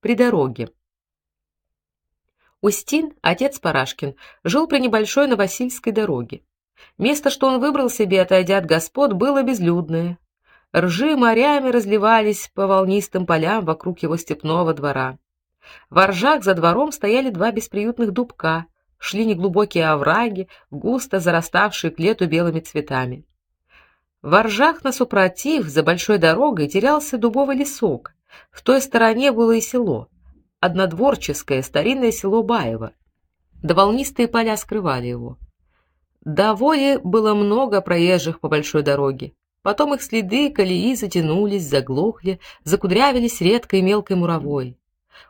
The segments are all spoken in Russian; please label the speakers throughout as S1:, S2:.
S1: При дороге. Устин, отец Парашкин, жил при небольшой Новосильской дороге. Место, что он выбрал себе, отойдя от господ, было безлюдное. Ржи морями разливались по волнистым полям вокруг его степного двора. В ржах за двором стояли два бесприютных дубка, шли неглубокие овраги, густо зараставшие к лету белыми цветами. В ржах на супротив, за большой дорогой, терялся дубовый лесок. В той стороне было и село, однодворческое старинное село Баево. Да волнистые поля скрывали его. До воли было много проезжих по большой дороге. Потом их следы колеи затянулись, заглохли, закудрявились редкой мелкой муровой.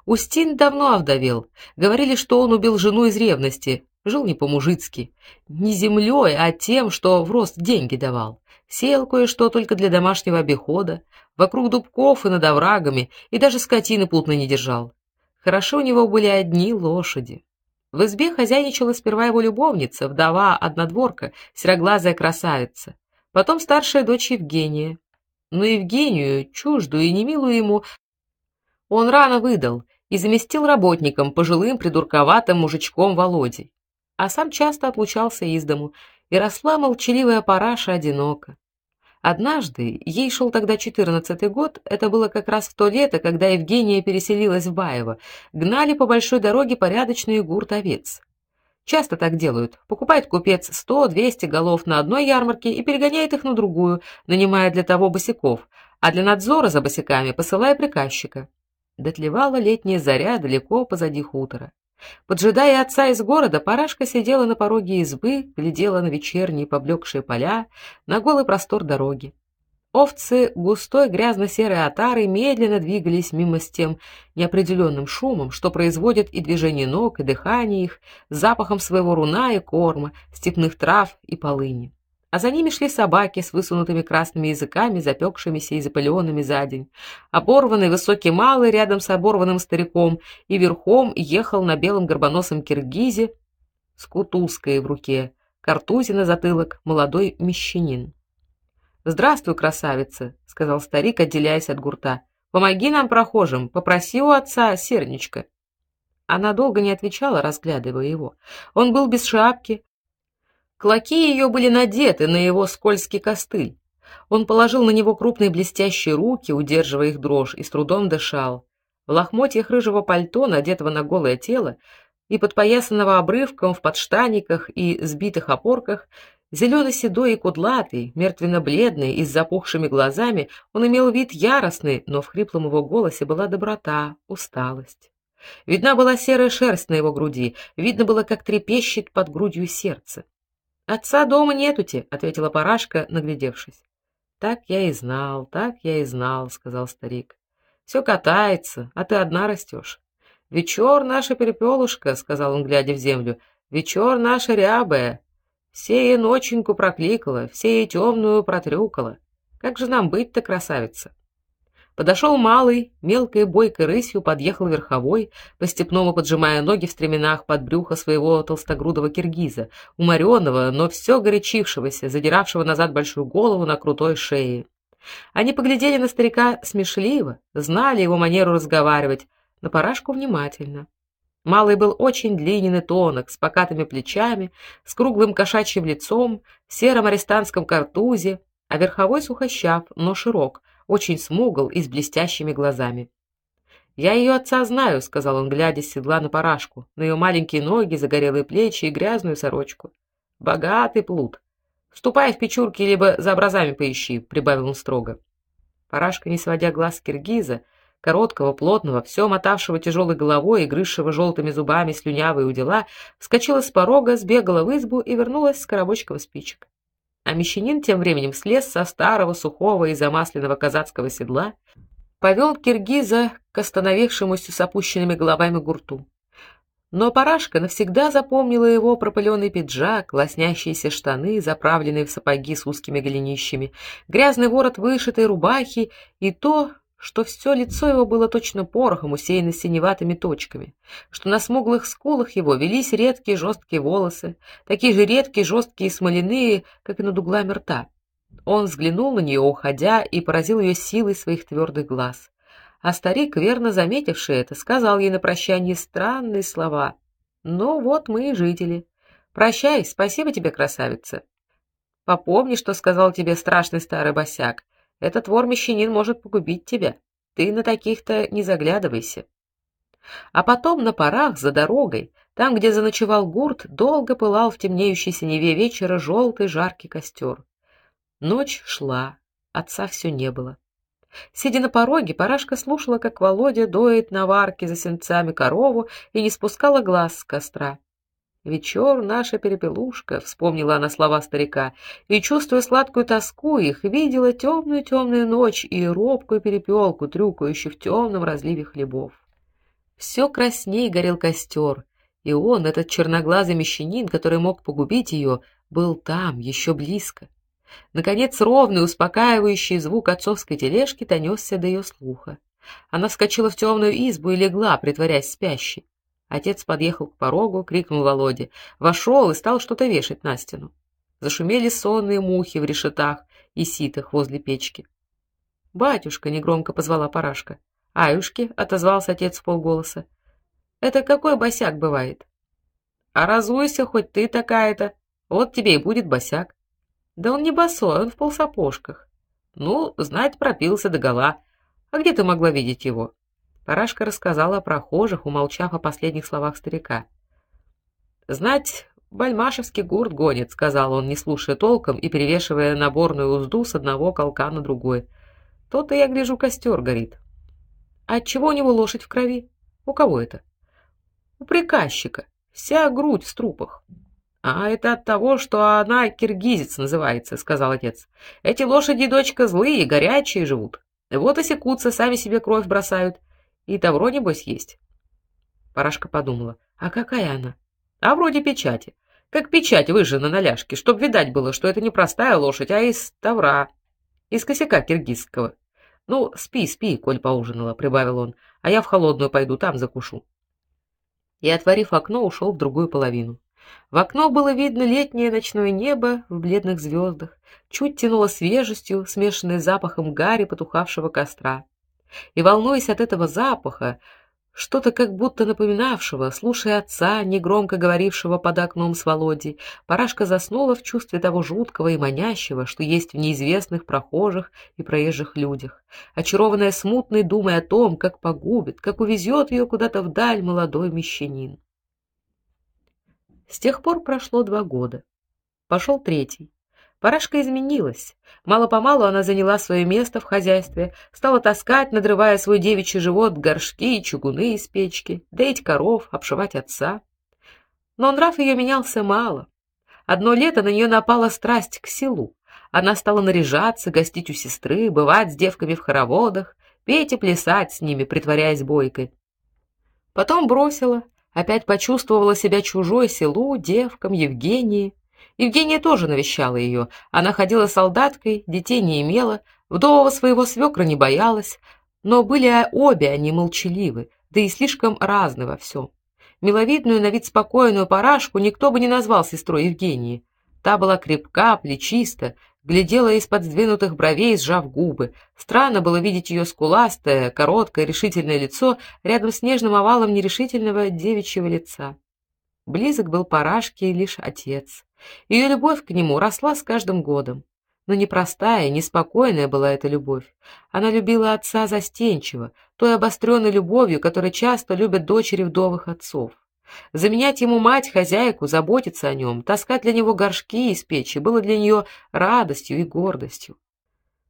S1: Устин давно овдовел. Говорили, что он убил жену из ревности. Жил не по-мужицки, не землей, а тем, что в рост деньги давал. Сеял кое-что только для домашнего обихода, вокруг дубков и над оврагами, и даже скотины плотно не держал. Хорошо у него были одни лошади. В избе хозяйничала сперва его любовница, вдова однодворка, сероглазая красавица, потом старшая дочь Евгения. Но Евгению, чуждую и немилую ему, он рано выдал и заместил работником, пожилым придурковатым мужичком Володей. А сам часто отлучался из дому, и росла молчаливая параша одиноко. Однажды, ей шел тогда четырнадцатый год, это было как раз в то лето, когда Евгения переселилась в Баево, гнали по большой дороге порядочные гурт овец. Часто так делают. Покупает купец сто-двести голов на одной ярмарке и перегоняет их на другую, нанимая для того босяков, а для надзора за босяками посылая приказчика. Дотлевала летняя заря далеко позади хутора. Поджидая отца из города, Парашка сидела на пороге избы, глядела на вечерние поблекшие поля, на голый простор дороги. Овцы густой грязно-серой отарой медленно двигались мимо с тем неопределенным шумом, что производит и движение ног, и дыхание их, запахом своего руна и корма, степных трав и полыни а за ними шли собаки с высунутыми красными языками, запекшимися и запыленными за день. Оборванный высокий малый рядом с оборванным стариком и верхом ехал на белом горбоносом киргизе с кутузкой в руке, картузе на затылок, молодой мещанин. "Здравствуй, красавица", сказал старик, отделяясь от гурта. "Помоги нам прохожим, попроси у отца серничка". Она долго не отвечала, разглядывая его. Он был без шапки, Клоки ее были надеты на его скользкий костыль. Он положил на него крупные блестящие руки, удерживая их дрожь, и с трудом дышал. В лохмотьях рыжего пальто, надетого на голое тело, и подпоясанного обрывком в подштаниках и сбитых опорках, зелено-седой и кудлатый, мертвенно-бледный и с запухшими глазами, он имел вид яростный, но в хриплом его голосе была доброта, усталость. Видна была серая шерсть на его груди, видно было, как трепещет под грудью сердце. Отца дома нетути, ответила Парашка, наглядевшись. Так я и знал, так я и знал, сказал старик. Все катается, а ты одна растешь. Вечер наша перепелушка, сказал он, глядя в землю. Вечер наша рябая. Все ей ноченьку прокликала, все ей темную протрюкала. Как же нам быть-то, красавица? Подошел малый, мелкой бойкой рысью подъехал верховой, по-степному поджимая ноги в стременах под брюхо своего толстогрудого киргиза, уморенного, но все горячившегося, задиравшего назад большую голову на крутой шее. Они поглядели на старика смешливо, знали его манеру разговаривать, на парашку внимательно. Малый был очень длинен и тонок, с покатыми плечами, с круглым кошачьим лицом, в сером арестантском картузе, а верховой сухощав, но широк, очень смугл и с блестящими глазами. Я ее отца знаю, сказал он, глядя с седла на парашку, на ее маленькие ноги, загорелые плечи и грязную сорочку. Богатый плут. Ступай в печурки либо за образами поищи, прибавил он строго. Парашка, не сводя глаз с киргиза, короткого, плотного, все мотавшего тяжелой головой и грызшего желтыми зубами слюнявые удила, вскочила с порога, сбегала в избу и вернулась с коробочком спичек. А мещанин тем временем слез со старого сухого и замасленного казацкого седла, повел киргиза к остановившемуся с опущенными головами гурту. Но Парашка навсегда запомнила его пропыленный пиджак, лоснящиеся штаны, заправленные в сапоги с узкими голенищами, грязный ворот вышитой рубахи и то, что все лицо его было точно порохом, усеяно синеватыми точками, что на смуглых скулах его велись редкие жесткие волосы, такие же редкие, жесткие и смоляные, как и над углами рта. Он взглянул на нее, уходя, и поразил ее силой своих твердых глаз. а старик, верно заметивший это, сказал ей на прощание странные слова: "Ну вот мы и жители. Прощай, спасибо тебе, красавица. Попомни, что сказал тебе страшный старый босяк. Этот вор-мещанин может погубить тебя. Ты на таких-то не заглядывайся". А потом на парах за дорогой, там, где заночевал гурт, долго пылал в темнеющей синеве вечера желтый жаркий костер. Ночь шла, отца все не было. Сидя на пороге, Парашка слушала, как Володя доит на варке за сенцами корову и не спускала глаз с костра. Вечер наша перепелушка, вспомнила она слова старика, и чувствуя сладкую тоску их, видела темную-темную ночь и робкую перепелку, трюкающую в темном разливе хлебов. Все красней горел костер, и он, этот черноглазый мещанин, который мог погубить ее, был там, еще близко. Наконец ровный, успокаивающий звук отцовской тележки донесся до ее слуха. Она вскочила в темную избу и легла, притворяясь спящей. Отец подъехал к порогу, крикнул Володе, вошел и стал что-то вешать на стену. Зашумели сонные мухи в решетах и ситах возле печки. "Батюшка", негромко позвала Парашка. "Аюшки", отозвался отец в полголоса. "Это какой босяк бывает?" "А разуйся хоть ты такая-то, вот тебе и будет босяк". Да он не босой, он в полсапожках. Ну, знать, пропился до гола. А где ты могла видеть его? Парашка рассказала о прохожих, умолчав о последних словах старика. Знать, бальмашевский гурт гонит, сказал он, не слушая толком и перевешивая наборную узду с одного колка на другой. То-то я гляжу, костер горит. А от чего у него лошадь в крови? У кого это? У приказчика. Вся грудь в трупах. А это от того, что она киргизец называется, сказал отец. Эти лошади, дочка, злые, горячие живут. Вот и секутся, сами себе кровь бросают. И тавро небось есть. Парашка подумала: "А какая она?" "А вроде печати. Как печать выжжена на ляжке, чтоб видать было, что это не простая лошадь, а из тавра, из косяка киргизского. Ну, спи, спи, коль поужинала, прибавил он. А я в холодную пойду, там закушу. И отворив окно, ушел в другую половину. В окно было видно летнее ночное небо в бледных звездах, чуть тянуло свежестью, смешанной с запахом гари потухавшего костра. И волнуясь от этого запаха, что-то как будто напоминавшего, слушая отца, негромко говорившего под окном с Володей, Парашка заснула в чувстве того жуткого и манящего, что есть в неизвестных прохожих и проезжих людях, очарованная смутной думой о том, как погубит, как увезет ее куда-то вдаль молодой мещанин. С тех пор прошло два года. Пошел третий. Парашка изменилась. Мало-помалу она заняла свое место в хозяйстве, стала таскать, надрывая свой девичий живот, горшки и чугуны из печки, доить коров, обшивать отца. Но нрав ее менялся мало. Одно лето на нее напала страсть к селу. Она стала наряжаться, гостить у сестры, бывать с девками в хороводах, петь и плясать с ними, притворяясь бойкой. Потом бросила, опять почувствовала себя чужой селу, девкам, Евгении. Евгения тоже навещала ее. Она ходила солдаткой, детей не имела, вдового своего свекра не боялась, но были обе они молчаливы, да и слишком разны во всем. Миловидную на вид спокойную парашку никто бы не назвал сестрой Евгении. Та была крепка, плечиста, глядела из-под сдвинутых бровей, сжав губы. Странно было видеть ее скуластое, короткое, решительное лицо рядом с нежным овалом нерешительного девичьего лица. Близок был Парашке лишь отец. Ее любовь к нему росла с каждым годом. Но непростая, неспокойная была эта любовь. Она любила отца застенчиво, той обостренной любовью, которой часто любят дочери вдовых отцов. Заменять ему мать, хозяйку, заботиться о нем, таскать для него горшки из печи было для нее радостью и гордостью.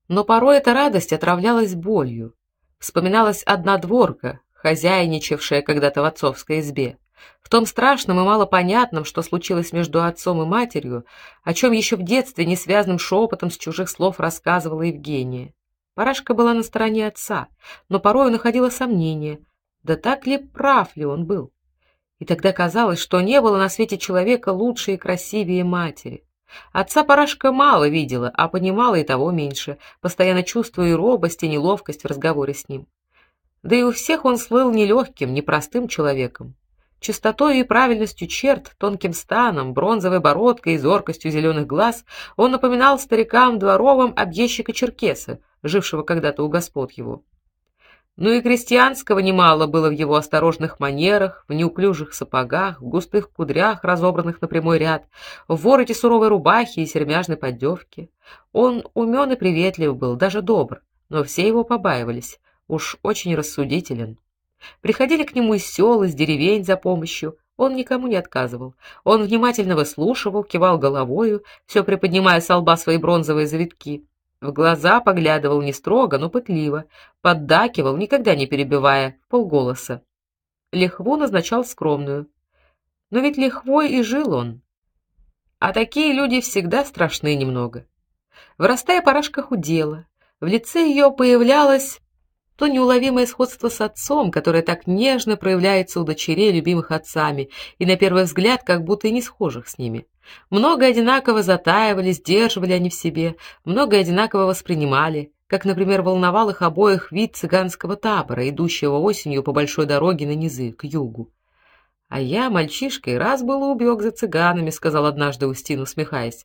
S1: Но порой эта радость отравлялась болью. Вспоминалась одна дворка, хозяйничавшая когда-то в отцовской избе. В том страшном и малопонятном, что случилось между отцом и матерью, о чем еще в детстве несвязным шепотом с чужих слов рассказывала Евгения. Парашка была на стороне отца, но порой находила сомнения, да так ли прав ли он был. И тогда казалось, что не было на свете человека лучше и красивее матери. Отца Парашка мало видела, а понимала и того меньше, постоянно чувствуя и робость, и неловкость в разговоре с ним. Да и у всех он слыл нелегким, непростым человеком. Чистотой и правильностью черт, тонким станом, бронзовой бородкой и зоркостью зеленых глаз он напоминал старикам дворовым объездчика черкеса, жившего когда-то у господ его. Ну и крестьянского немало было в его осторожных манерах, в неуклюжих сапогах, в густых кудрях, разобранных на прямой ряд, в вороте суровой рубахи и сермяжной поддевке. Он умен и приветлив был, даже добр, но все его побаивались. Уж очень рассудителен. Приходили к нему из сел, из деревень за помощью. Он никому не отказывал. Он внимательно выслушивал, кивал головою, все приподнимая с лба свои бронзовые завитки. В глаза поглядывал не строго, но пытливо, поддакивал, никогда не перебивая, полголоса. Лихву назначал скромную. Но ведь лихвой и жил он. А такие люди всегда страшны немного. Вырастая, парашка худела. В лице ее появлялось то неуловимое сходство с отцом, которое так нежно проявляется у дочерей, любимых отцами, и на первый взгляд как будто и не схожих с ними. Много одинаково затаивали, сдерживали они в себе, много одинаково воспринимали, как, например, волновал их обоих вид цыганского табора, идущего осенью по большой дороге на низы, к югу. А я, мальчишкой, раз было убег за цыганами, сказал однажды Устин, усмехаясь.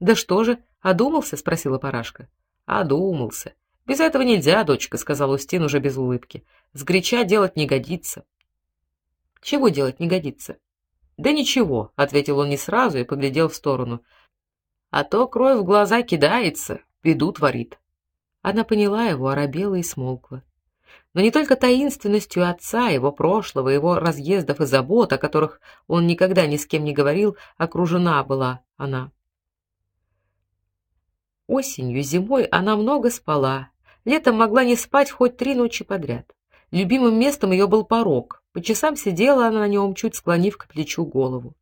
S1: Да что же, одумался, спросила Парашка. Одумался. Без этого нельзя, дочка, сказал Устин уже без улыбки. С греча делать не годится. Чего делать не годится? Да ничего, ответил он не сразу и поглядел в сторону. А то кровь в глаза кидается, беду творит. Она поняла его, оробела и смолкла. Но не только таинственностью отца, его прошлого, его разъездов и забот, о которых он никогда ни с кем не говорил, окружена была она. Осенью, зимой она много спала, Летом могла не спать хоть три ночи подряд. Любимым местом ее был порог. По часам сидела она на нем, чуть склонив к плечу голову.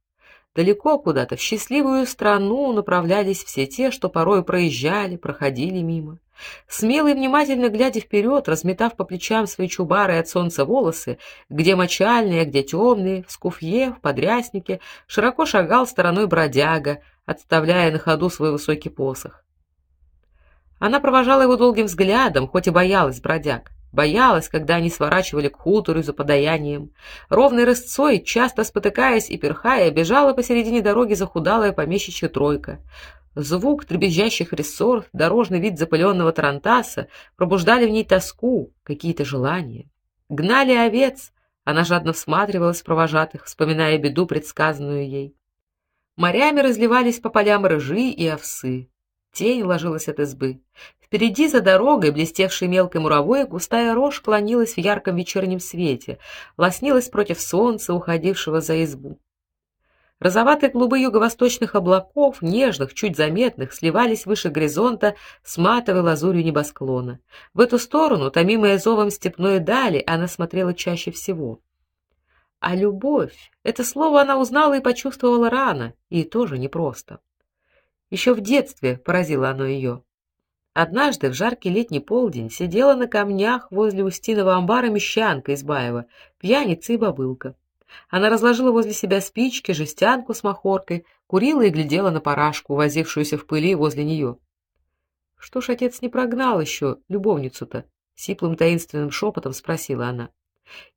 S1: Далеко куда-то в счастливую страну направлялись все те, что порой проезжали, проходили мимо. Смело и внимательно глядя вперед, разметав по плечам свои чубары от солнца волосы, где мочальные, где темные, в скуфье, в подряснике, широко шагал стороной бродяга, отставляя на ходу свой высокий посох. Она провожала его долгим взглядом, хоть и боялась бродяг. Боялась, когда они сворачивали к хутору за подаянием. Ровной рысцой, часто спотыкаясь и перхая, бежала посередине дороги захудалая помещичья тройка. Звук дребезжащих рессор, дорожный вид запыленного тарантаса пробуждали в ней тоску, какие-то желания. Гнали овец, она жадно всматривалась в провожатых, вспоминая беду, предсказанную ей. Морями разливались по полям рыжи и овсы. Тень ложилась от избы. Впереди за дорогой, блестевшей мелкой муровой, густая рожь клонилась в ярком вечернем свете, лоснилась против солнца, уходившего за избу. Розоватые клубы юго-восточных облаков, нежных, чуть заметных, сливались выше горизонта с матовой лазурью небосклона. В эту сторону, томимая зовом степной дали, она смотрела чаще всего. А любовь это слово она узнала и почувствовала рано, и тоже непросто. Еще в детстве поразило оно ее. Однажды в жаркий летний полдень сидела на камнях возле Устиного амбара мещанка из Баева, пьяница и бабылка. Она разложила возле себя спички, жестянку с махоркой, курила и глядела на парашку, возившуюся в пыли возле нее. Что ж отец не прогнал еще любовницу-то? сиплым таинственным шепотом спросила она.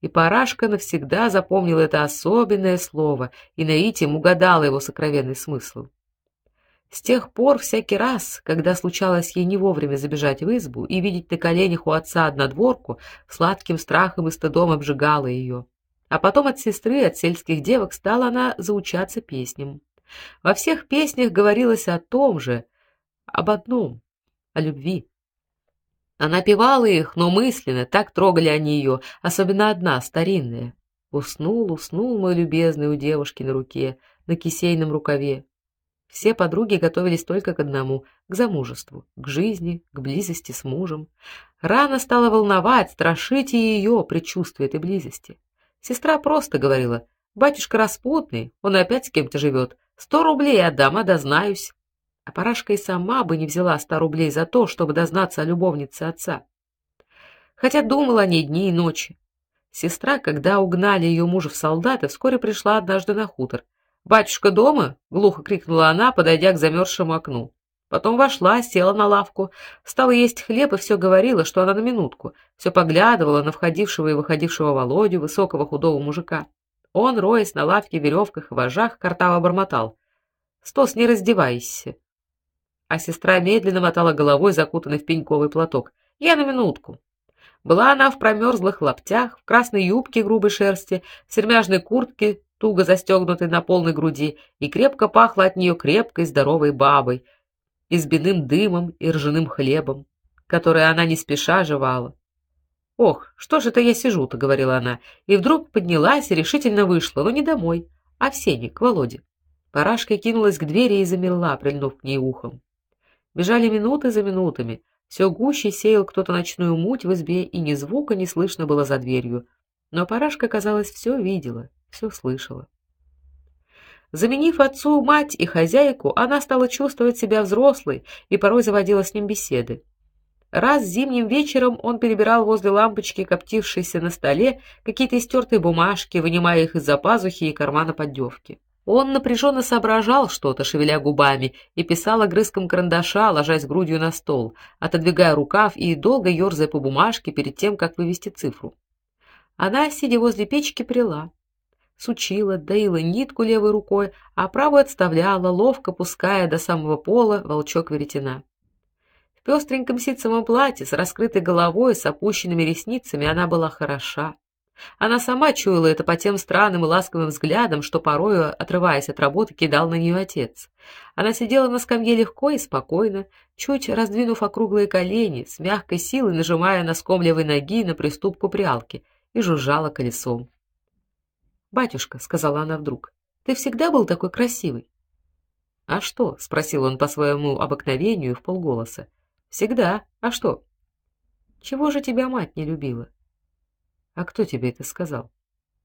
S1: И Парашка навсегда запомнила это особенное слово и наитием угадала его сокровенный смысл. С тех пор всякий раз, когда случалось ей не вовремя забежать в избу и видеть на коленях у отца однодворку, сладким страхом и стыдом обжигало ее. А потом от сестры, от сельских девок стала она заучаться песням. Во всех песнях говорилось о том же, об одном о любви. Она певала их, но мысленно так трогали они ее, особенно одна старинная. Уснул, уснул мой любезный у девушки на руке, на кисейном рукаве. Все подруги готовились только к одному к замужеству, к жизни, к близости с мужем. Рано стало волновать, страшить и ее предчувствие этой близости. Сестра просто говорила: "Батюшка распутный, он опять с кем-то живет. Сто рублей отдам, а дознаюсь". А Парашка и сама бы не взяла ста рублей за то, чтобы дознаться о любовнице отца. Хотя думала о ней дни и ночи. Сестра, когда угнали ее мужа в солдаты, вскоре пришла однажды на хутор. "Батюшка дома?" глухо крикнула она, подойдя к замерзшему окну. Потом вошла, села на лавку, стала есть хлеб и все говорила, что она на минутку, все поглядывала на входившего и выходившего Володю, высокого худого мужика. Он, роясь на лавке, веревках и вожжах, картаво бормотал: "Стос, не раздевайся". А сестра медленно мотала головой, закутанной в пеньковый платок. "Я на минутку". Была она в промерзлых лаптях, в красной юбке грубой шерсти, в сермяжной куртке, туго застегнутой на полной груди, и крепко пахло от нее крепкой здоровой бабой, избиным дымом и ржаным хлебом, который она не спеша жевала. Ох, что же это я сижу-то, говорила она, и вдруг поднялась и решительно вышла, но не домой, а в сене к Володе. Парашка кинулась к двери и замерла, прильнув к ней ухом. Бежали минуты за минутами. Все гуще сеял кто-то ночную муть в избе, и ни звука не слышно было за дверью. Но Парашка, казалось, все видела, все слышала. Заменив отцу мать и хозяйку, она стала чувствовать себя взрослой и порой заводила с ним беседы. Раз зимним вечером он перебирал возле лампочки, коптившейся на столе, какие-то истертые бумажки, вынимая их из-за пазухи и кармана поддевки. Он напряженно соображал что-то, шевеля губами, и писал огрызком карандаша, ложась грудью на стол, отодвигая рукав и долго ерзая по бумажке перед тем, как вывести цифру. Она, сидя возле печки, прила. Сучила, доила нитку левой рукой, а правой отставляла, ловко пуская до самого пола волчок веретена. В пестреньком ситцевом платье с раскрытой головой, с опущенными ресницами она была хороша. Она сама чуяла это по тем странным и ласковым взглядам, что порою, отрываясь от работы, кидал на нее отец. Она сидела на скамье легко и спокойно, чуть раздвинув округлые колени, с мягкой силой нажимая носком левой ноги на приступку прялки, и жужжала колесом. "Батюшка", сказала она вдруг. "Ты всегда был такой красивый?" "А что?" спросил он по своему обыкновению в полголоса. Всегда. А что? Чего же тебя мать не любила? А кто тебе это сказал?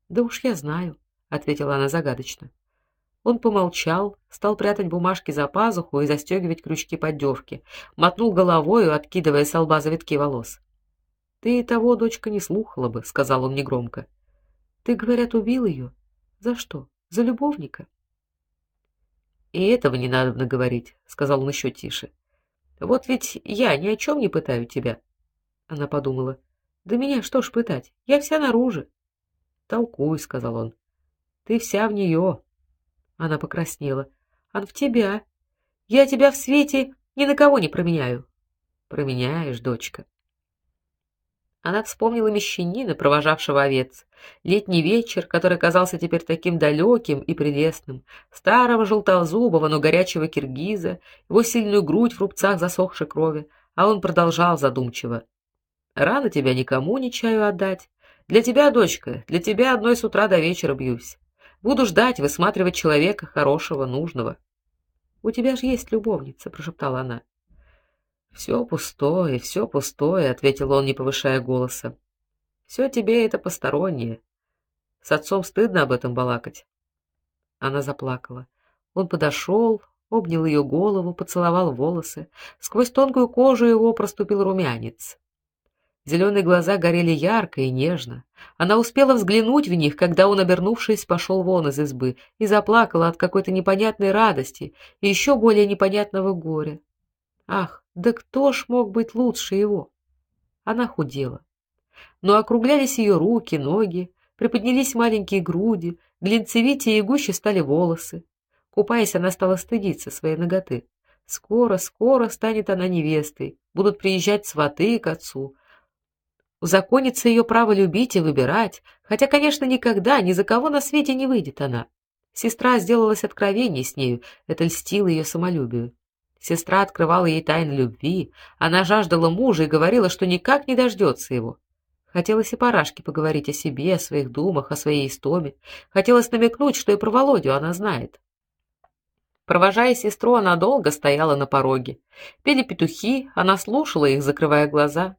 S1: Да уж я знаю, ответила она загадочно. Он помолчал, стал прятать бумажки за пазуху и застегивать крючки поддевки, мотнул головой, откидывая с лба завитки волос. Ты того, дочка, не слухала бы, сказал он негромко. Ты, говорят, убил ее? За что? За любовника? И этого не надо говорить, сказал он еще тише. Вот ведь я ни о чем не пытаю тебя. Она подумала: "Да меня что ж пытать? Я вся наружу". "Толкуй", сказал он. "Ты вся в нее». Она покраснела. "А в тебя? Я тебя в свете ни на кого не променяю". "Променяешь, дочка". Она вспомнила мещанина, провожавшего овец, летний вечер, который казался теперь таким далеким и прелестным, старого желтозубого, но горячего киргиза, его сильную грудь в рубцах засохшей крови, а он продолжал задумчиво: "Рано тебя никому не чаю отдать. Для тебя, дочка, для тебя одной с утра до вечера бьюсь. Буду ждать, высматривать человека хорошего, нужного". "У тебя же есть любовница", прошептала она. Все пустое, все пустое, ответил он, не повышая голоса. Все тебе это постороннее. С отцом стыдно об этом балакать. Она заплакала. Он подошел, обнял ее голову, поцеловал волосы. Сквозь тонкую кожу его проступил румянец. Зеленые глаза горели ярко и нежно. Она успела взглянуть в них, когда он, обернувшись, пошел вон из избы, и заплакала от какой-то непонятной радости и еще более непонятного горя. Ах, да кто ж мог быть лучше его? Она худела. Но округлялись ее руки, ноги, приподнялись маленькие груди, глинцевитее и гуще стали волосы. Купаясь, она стала стыдиться своей ноготы. Скоро, скоро станет она невестой, будут приезжать сваты к отцу. Узаконится ее право любить и выбирать, хотя, конечно, никогда ни за кого на свете не выйдет она. Сестра сделалась откровенней с нею, это льстило ее самолюбию. Сестра открывала ей тайны любви, она жаждала мужа и говорила, что никак не дождется его. Хотелось и Парашке поговорить о себе, о своих думах, о своей истоме. Хотелось намекнуть, что и про Володю она знает. Провожая сестру, она долго стояла на пороге. Пели петухи, она слушала их, закрывая глаза.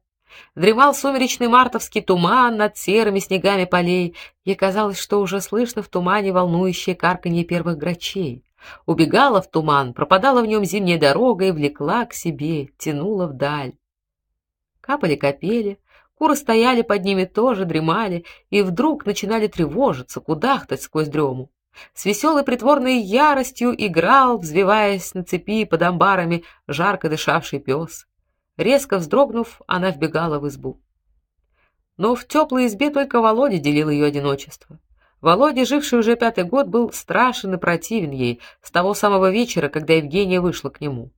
S1: Дремал сумеречный мартовский туман над серыми снегами полей. Ей казалось, что уже слышно в тумане волнующее карканье первых грачей убегала в туман, пропадала в нем зимняя дорога и влекла к себе, тянула вдаль. Капали капели, куры стояли под ними тоже, дремали, и вдруг начинали тревожиться, кудахтать сквозь дрему. С веселой притворной яростью играл, взвиваясь на цепи под амбарами, жарко дышавший пес. Резко вздрогнув, она вбегала в избу. Но в теплой избе только Володя делил ее одиночество. Володя, живший уже пятый год, был страшен и противен ей с того самого вечера, когда Евгения вышла к нему.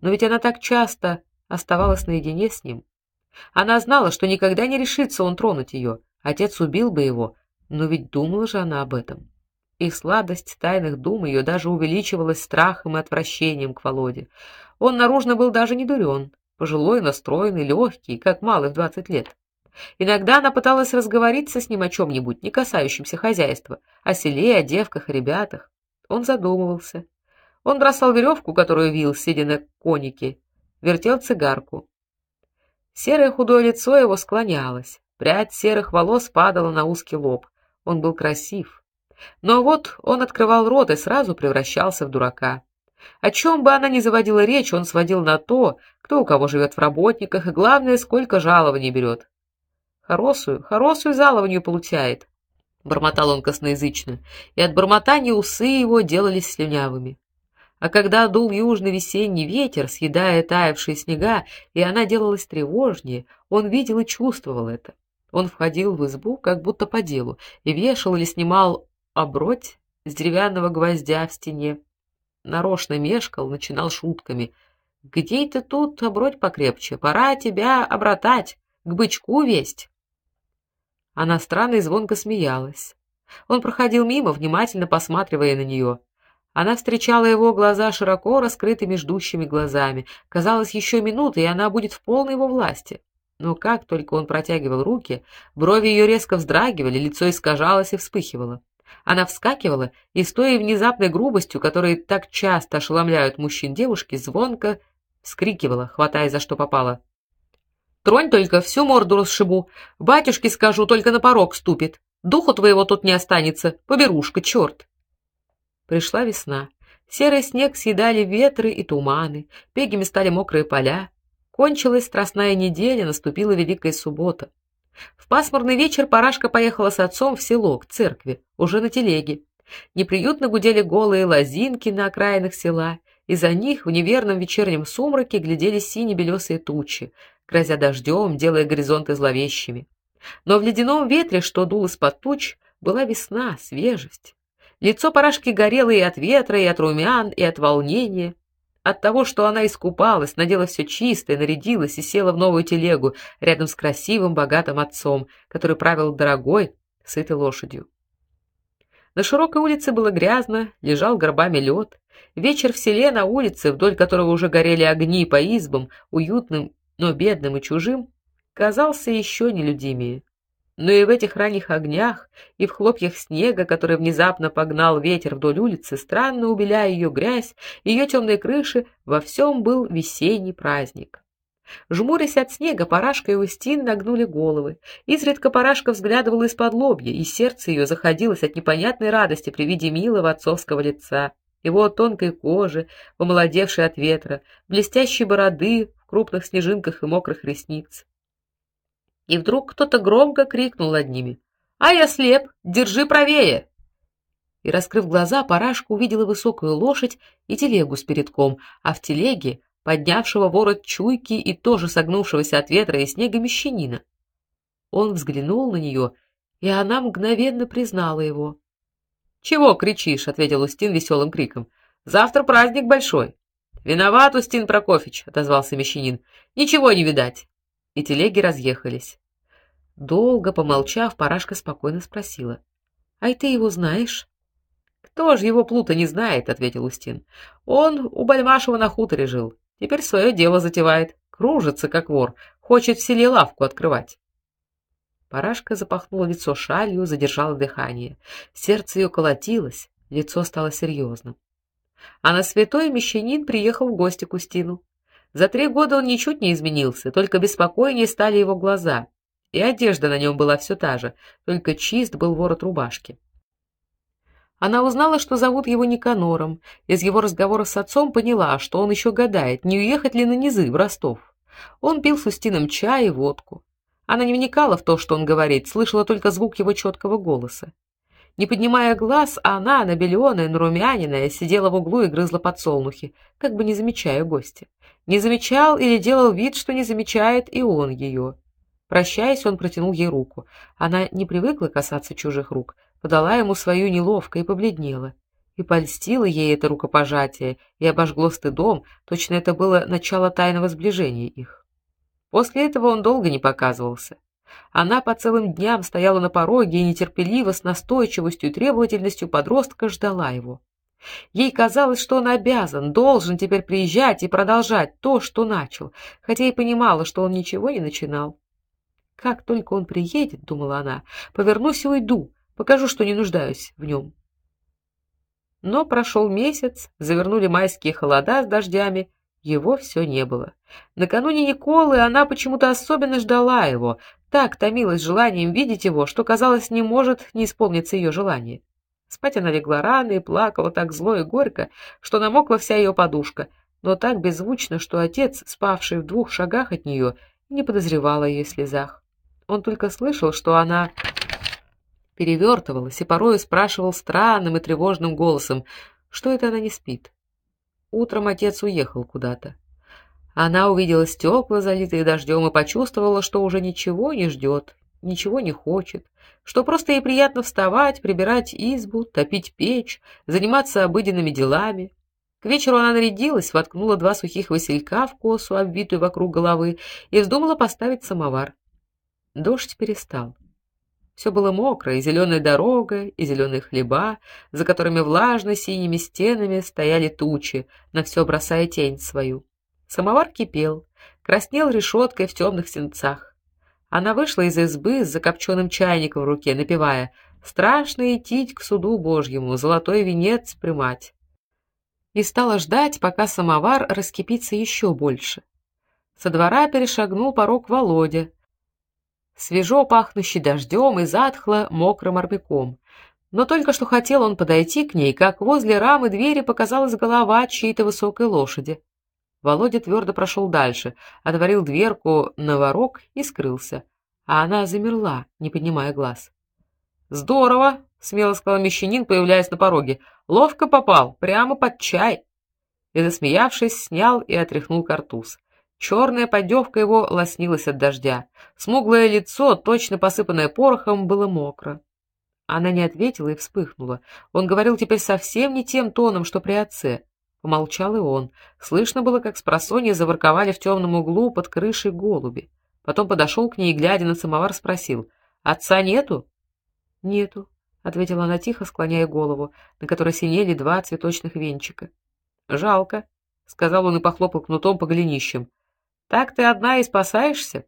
S1: Но ведь она так часто оставалась наедине с ним. Она знала, что никогда не решится он тронуть ее. Отец убил бы его, но ведь думала же она об этом. И сладость тайных дум ее даже увеличивалась страхом и отвращением к Володе. Он наружно был даже не дурен, пожилой, настроенный, легкий, как малый в двадцать лет. Иногда она пыталась разговориться с ним о чем нибудь не касающемся хозяйства, о селе, о девках и ребятах. Он задумывался. Он бросал веревку, которую вил, сидя на конике, вертел цигарку. Серое худое лицо его склонялось, прядь серых волос падала на узкий лоб. Он был красив. Но вот он открывал рот и сразу превращался в дурака. О чем бы она ни заводила речь, он сводил на то, кто у кого живет в работниках и главное, сколько жалований берет. Хорошую, хорошую залованию получает, бормотал он косноязычно, и от бормотания усы его делались слюнявыми. А когда дул южный весенний ветер, съедая таявшие снега, и она делалась тревожнее, он видел и чувствовал это. Он входил в избу как будто по делу и вешал или снимал оброть с деревянного гвоздя в стене. Нарочно мешкал, начинал шутками: "Где ты тут оброть покрепче? Пора тебя обратать, к бычку весть". Она странно и звонко смеялась. Он проходил мимо, внимательно посматривая на нее. Она встречала его глаза широко раскрытыми ждущими глазами. Казалось, еще минута, и она будет в полной его власти. Но как только он протягивал руки, брови ее резко вздрагивали, лицо искажалось и вспыхивало. Она вскакивала и с той внезапной грубостью, которой так часто ошеломляют мужчин девушки, звонко вскрикивала, хватая за что попало. Тронь только, всю морду расшибу. Батюшке скажу, только на порог ступит. Духу твоего тут не останется, поберушка, черт. Пришла весна. Серый снег съедали ветры и туманы, пегими стали мокрые поля. Кончилась страстная неделя, наступила великая суббота. В пасмурный вечер Парашка поехала с отцом в село, к церкви, уже на телеге. Неприютно гудели голые лозинки на окраинах села, и за них в неверном вечернем сумраке глядели сине-белесые тучи, грозя дождем, делая горизонты зловещими. Но в ледяном ветре, что дул из-под туч, была весна, свежесть. Лицо Парашки горело и от ветра, и от румян, и от волнения. От того, что она искупалась, надела все чистое, нарядилась и села в новую телегу рядом с красивым, богатым отцом, который правил дорогой, сытой лошадью. На широкой улице было грязно, лежал горбами лед. Вечер в селе на улице, вдоль которого уже горели огни по избам, уютным но бедным и чужим, казался еще нелюдимее. Но и в этих ранних огнях, и в хлопьях снега, который внезапно погнал ветер вдоль улицы, странно убеляя ее грязь, ее темные крыши, во всем был весенний праздник. Жмурясь от снега, Парашка и Устин нагнули головы. Изредка Парашка взглядывала из-под лобья, и сердце ее заходилось от непонятной радости при виде милого отцовского лица, его тонкой кожи, помолодевшей от ветра, блестящей бороды, крупных снежинках и мокрых ресниц. И вдруг кто-то громко крикнул над ними: "А я слеп, держи правее!" И раскрыв глаза, Парашка увидела высокую лошадь и телегу с передком, а в телеге поднявшего ворот чуйки и тоже согнувшегося от ветра и снега мещанина. Он взглянул на нее, и она мгновенно признала его. "Чего кричишь?" ответил Устин веселым криком. "Завтра праздник большой". Виноват, Устин Прокофьевич, отозвался мещанин. Ничего не видать. И телеги разъехались. Долго помолчав, Парашка спокойно спросила: "А ты его знаешь?" "Кто же его плута не знает?" ответил Устин. "Он у Бальмашева на хуторе жил. Теперь свое дело затевает, кружится как вор, хочет в селе лавку открывать". Парашка запахнула лицо шалью, задержала дыхание. Сердце ее колотилось, лицо стало серьезным а на святой мещанин приехал в гости к Устину. За три года он ничуть не изменился, только беспокойнее стали его глаза, и одежда на нем была все та же, только чист был ворот рубашки. Она узнала, что зовут его Никанором. Из его разговора с отцом поняла, что он еще гадает, не уехать ли на низы в Ростов. Он пил с Устином чай и водку. Она не вникала в то, что он говорит, слышала только звук его четкого голоса. Не поднимая глаз, она, набеленная, нарумяненная, сидела в углу и грызла подсолнухи, как бы не замечая гостя. Не замечал или делал вид, что не замечает и он ее. Прощаясь, он протянул ей руку. Она не привыкла касаться чужих рук, подала ему свою неловко и побледнела. И польстило ей это рукопожатие, и обожгло стыдом, точно это было начало тайного сближения их. После этого он долго не показывался. Она по целым дням стояла на пороге и нетерпеливо с настойчивостью и требовательностью подростка ждала его. Ей казалось, что он обязан, должен теперь приезжать и продолжать то, что начал, хотя и понимала, что он ничего не начинал. Как только он приедет, думала она, повернусь и уйду, покажу, что не нуждаюсь в нем. Но прошел месяц, завернули майские холода с дождями, его все не было. Накануне Николы она почему-то особенно ждала его, так томилась желанием видеть его, что казалось, не может не исполниться ее желание. Спать она легла рано и плакала так зло и горько, что намокла вся ее подушка, но так беззвучно, что отец, спавший в двух шагах от нее, не подозревал о ее слезах. Он только слышал, что она перевертывалась и порой спрашивал странным и тревожным голосом, что это она не спит. Утром отец уехал куда-то. Она увидела стекла, залитые дождем, и почувствовала, что уже ничего не ждет, ничего не хочет, что просто ей приятно вставать, прибирать избу, топить печь, заниматься обыденными делами. К вечеру она нарядилась, воткнула два сухих василька в косу, обвитую вокруг головы, и вздумала поставить самовар. Дождь перестал. Все было мокро, и зеленая дорога, и зеленые хлеба, за которыми влажно-синими стенами стояли тучи, на все бросая тень свою. Самовар кипел, краснел решеткой в темных сенцах. Она вышла из избы с закопченным чайником в руке, напевая «Страшно идти к суду Божьему, золотой венец примать». И стала ждать, пока самовар раскипится еще больше. Со двора перешагнул порог Володя, свежо пахнущий дождем и затхло мокрым арбяком. Но только что хотел он подойти к ней, как возле рамы двери показалась голова чьей-то высокой лошади. Володя твердо прошел дальше, отворил дверку на ворок и скрылся, а она замерла, не поднимая глаз. "Здорово", смело сказал мещанин, появляясь на пороге. "Ловко попал, прямо под чай". И засмеявшись, снял и отряхнул картуз. Черная поддевка его лоснилась от дождя. Смуглое лицо, точно посыпанное порохом, было мокро. Она не ответила и вспыхнула. Он говорил теперь совсем не тем тоном, что при отце. Помолчал и он. Слышно было, как с просонья заворковали в темном углу под крышей голуби. Потом подошел к ней и, глядя на самовар, спросил: "Отца нету?" "Нету", ответила она тихо, склоняя голову, на которой синели два цветочных венчика. "Жалко", сказал он и похлопал кнутом по голенищам. Так ты одна и спасаешься?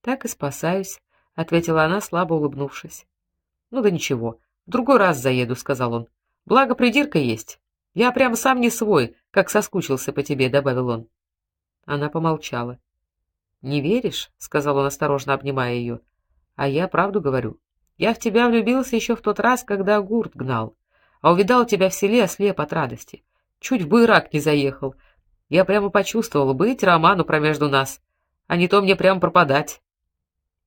S1: Так и спасаюсь, ответила она, слабо улыбнувшись. Ну да ничего, в другой раз заеду, сказал он. Благо придирка есть. Я прямо сам не свой, как соскучился по тебе, добавил он. Она помолчала. Не веришь, сказал он осторожно обнимая ее. А я правду говорю. Я в тебя влюбился еще в тот раз, когда гурт гнал, а увидал тебя в селе ослеп от радости. Чуть в буйрак не заехал, я прямо почувствовала быть роману промежду нас, а не то мне прямо пропадать.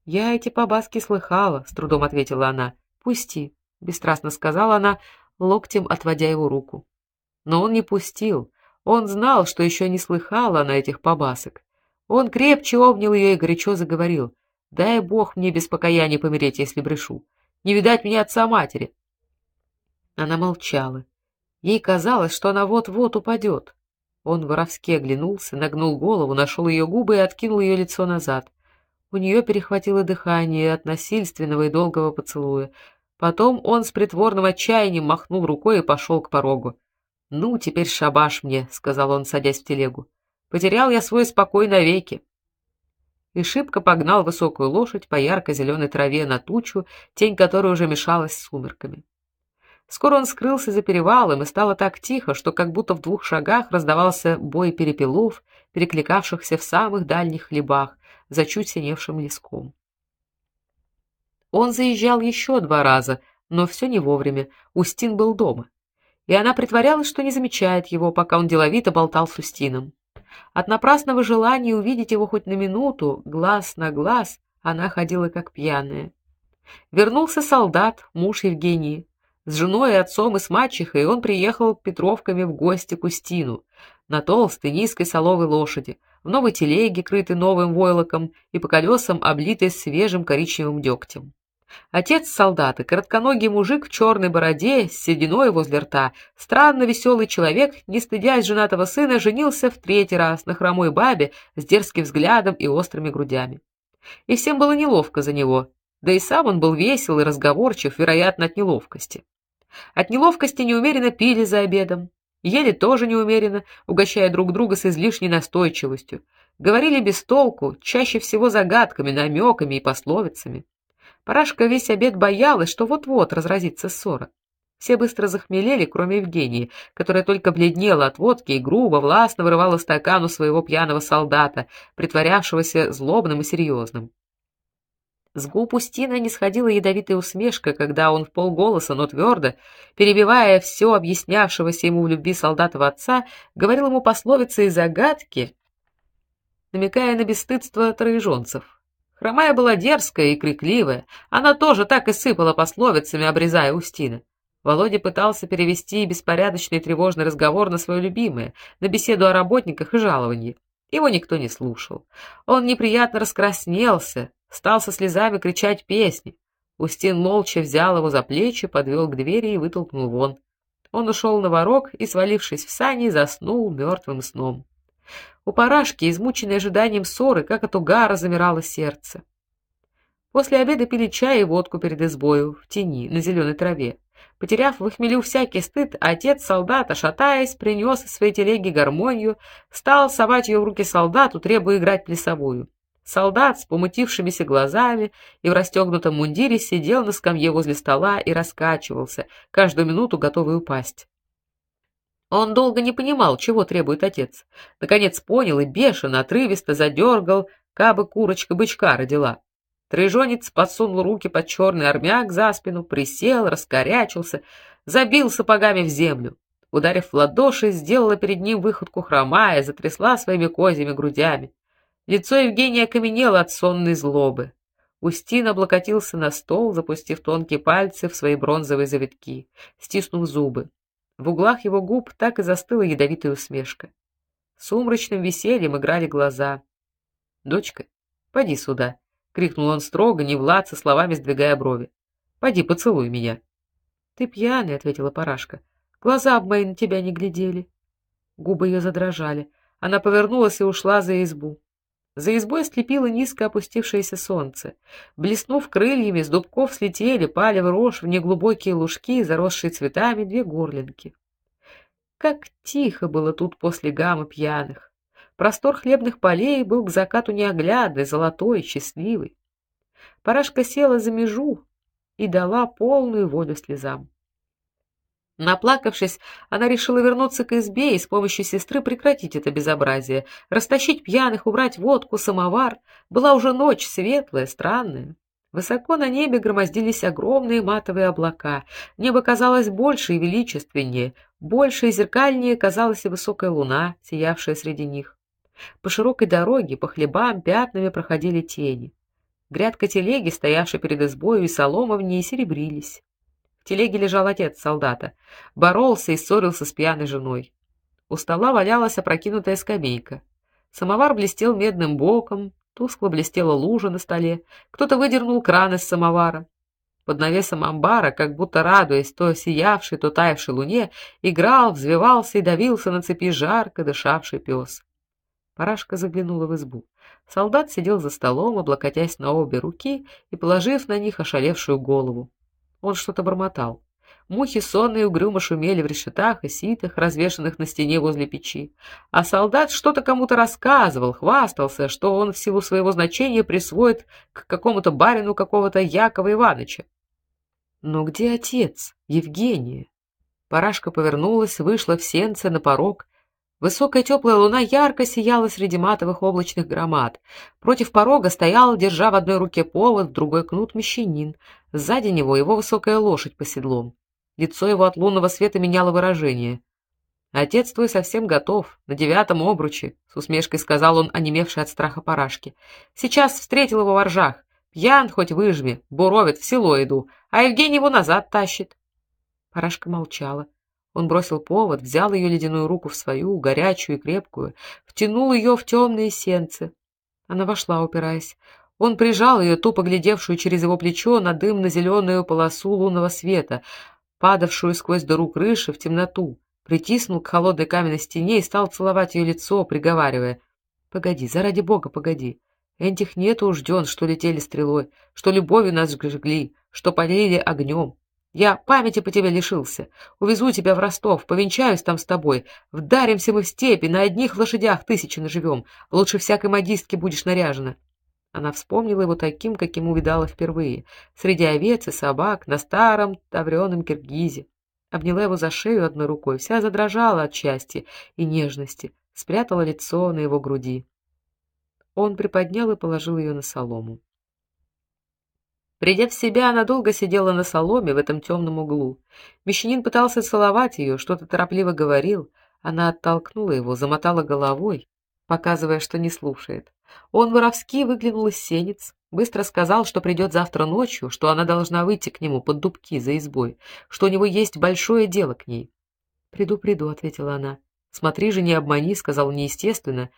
S1: Я эти побаски слыхала, с трудом ответила она. Пусти, бесстрастно сказала она, локтем отводя его руку. Но он не пустил. Он знал, что еще не слыхала она этих побасок. Он крепче обнял ее и горячо заговорил: "Дай Бог мне без покаяния помереть, если брешу. Не видать мне отца матери". Она молчала. Ей казалось, что она вот-вот упадет. Он воровски оглянулся, нагнул голову, нашел ее губы и откинул ее лицо назад. У нее перехватило дыхание от насильственного и долгого поцелуя. Потом он с притворным отчаянием махнул рукой и пошел к порогу. "Ну, теперь шабаш мне", сказал он, садясь в телегу. "Потерял я свой спокой навеки". И шибко погнал высокую лошадь по ярко зеленой траве на тучу, тень которой уже мешалась с сумерками. Скоро он скрылся за перевалом, и стало так тихо, что как будто в двух шагах раздавался бой перепелов, перекликавшихся в самых дальних хлебах за чуть синевшим леском. Он заезжал еще два раза, но все не вовремя. Устин был дома, и она притворялась, что не замечает его, пока он деловито болтал с Устином. От напрасного желания увидеть его хоть на минуту, глаз на глаз, она ходила как пьяная. Вернулся солдат, муж Евгении. С женой, и отцом и с мачехой он приехал Петровками в гости к Устину на толстой низкой соловой лошади, в новой телеге, крытой новым войлоком и по колесам облитой свежим коричневым дегтем. Отец солдата, коротконогий мужик в черной бороде, с сединой возле рта, странно веселый человек, не стыдясь женатого сына, женился в третий раз на хромой бабе с дерзким взглядом и острыми грудями. И всем было неловко за него, да и сам он был весел и разговорчив, вероятно, от неловкости. От неловкости неумеренно пили за обедом, ели тоже неумеренно, угощая друг друга с излишней настойчивостью, говорили без толку, чаще всего загадками, намеками и пословицами. Парашка весь обед боялась, что вот-вот разразится ссора. Все быстро захмелели, кроме Евгении, которая только бледнела от водки и грубо, властно вырывала стакан у своего пьяного солдата, притворявшегося злобным и серьезным. С губ Устина не сходила ядовитая усмешка, когда он в полголоса, но твердо, перебивая все объяснявшегося ему в любви солдата отца, говорил ему пословицы и загадки, намекая на бесстыдство троежонцев. Хромая была дерзкая и крикливая, она тоже так и сыпала пословицами, обрезая Устина. Володя пытался перевести беспорядочный тревожный разговор на свое любимое, на беседу о работниках и жаловании. Его никто не слушал. Он неприятно раскраснелся, стал со слезами кричать песни. Устин молча взял его за плечи, подвел к двери и вытолкнул вон. Он ушел на ворок и, свалившись в сани, заснул мертвым сном. У Парашки, измученной ожиданием ссоры, как от угара замирало сердце. После обеда пили чай и водку перед избою в тени на зеленой траве. Потеряв в хмелю всякий стыд, отец солдата, шатаясь, принес из своей телеги гармонию, стал совать ее в руки солдату, требуя играть плясовую. Солдат с помутившимися глазами и в расстегнутом мундире сидел на скамье возле стола и раскачивался, каждую минуту готовый упасть. Он долго не понимал, чего требует отец. Наконец понял и бешено, отрывисто задергал, кабы курочка бычка родила. Трежонец подсунул руки под черный армяк за спину, присел, раскорячился, забил сапогами в землю. Ударив в ладоши, сделала перед ним выходку хромая, затрясла своими козьими грудями. Лицо Евгения окаменело от сонной злобы. Устин облокотился на стол, запустив тонкие пальцы в свои бронзовые завитки, стиснув зубы. В углах его губ так и застыла ядовитая усмешка. Сумрачным весельем играли глаза. "Дочка, поди сюда", крикнул он строго, не влад со словами сдвигая брови. "Поди поцелуй меня". "Ты пьяный", ответила Парашка. "Глаза об мои на тебя не глядели". Губы ее задрожали. Она повернулась и ушла за избу. За избой слепило низко опустившееся солнце. Блеснув крыльями, с дубков слетели, пали в рожь в неглубокие лужки, заросшие цветами, две горлинки. Как тихо было тут после гаммы пьяных. Простор хлебных полей был к закату неоглядный, золотой, счастливый. Парашка села за межу и дала полную волю слезам. Наплакавшись, она решила вернуться к избе и с помощью сестры прекратить это безобразие, растащить пьяных, убрать водку, самовар. Была уже ночь светлая, странная. Высоко на небе громоздились огромные матовые облака. Небо казалось больше и величественнее, больше и зеркальнее казалась и высокая луна, сиявшая среди них. По широкой дороге, по хлебам пятнами проходили тени. Грядка телеги, стоявшая перед избой, и солома в ней серебрились. Телеге лежал отец солдата, боролся и ссорился с пьяной женой. У стола валялась опрокинутая скамейка. Самовар блестел медным боком, тускло блестела лужа на столе. Кто-то выдернул кран из самовара. Под навесом амбара, как будто радуясь то сиявшей, то таявшей луне, играл, взвивался и давился на цепи жарко дышавший пес. Парашка заглянула в избу. Солдат сидел за столом, облокотясь на обе руки и положив на них ошалевшую голову. Он что-то бормотал. Мухи сонные угрюмо шумели в решетах и ситах, развешанных на стене возле печи, а солдат что-то кому-то рассказывал, хвастался, что он в силу своего значения присвоит к какому-то барину какого-то Якова Ивановича. Но где отец, Евгения? Парашка повернулась, вышла в сенце на порог Высокая теплая луна ярко сияла среди матовых облачных громад. Против порога стоял, держа в одной руке повод, в другой кнут мещанин. Сзади него его высокая лошадь по седлом. Лицо его от лунного света меняло выражение. Отец твой совсем готов, на девятом обруче, с усмешкой сказал он, онемевший от страха парашки. Сейчас встретил его в Оржах. Пьян хоть выжми, буровит, в село иду, а Евгений его назад тащит. Парашка молчала. Он бросил повод, взял ее ледяную руку в свою, горячую и крепкую, втянул ее в темные сенцы. Она вошла, упираясь. Он прижал ее, тупо глядевшую через его плечо на дымно зеленую полосу лунного света, падавшую сквозь дыру крыши в темноту, притиснул к холодной каменной стене и стал целовать ее лицо, приговаривая: "Погоди, заради бога, погоди. Этих нету уж ждён, что летели стрелой, что любовью нас жгли, что полили огнем. Я памяти по тебе лишился. Увезу тебя в Ростов, повенчаюсь там с тобой. Вдаримся мы в степи, на одних лошадях тысячи наживем. Лучше всякой модистки будешь наряжена. Она вспомнила его таким, каким увидала впервые, среди овец и собак на старом таврёном киргизе. Обняла его за шею одной рукой, вся задрожала от счастья и нежности, спрятала лицо на его груди. Он приподнял и положил ее на солому. Придя в себя, она долго сидела на соломе в этом темном углу. Мещанин пытался целовать ее, что-то торопливо говорил. Она оттолкнула его, замотала головой, показывая, что не слушает. Он воровски выглянул из сенец, быстро сказал, что придет завтра ночью, что она должна выйти к нему под дубки за избой, что у него есть большое дело к ней. "Приду, приду", ответила она. "Смотри же, не обмани", сказал неестественно,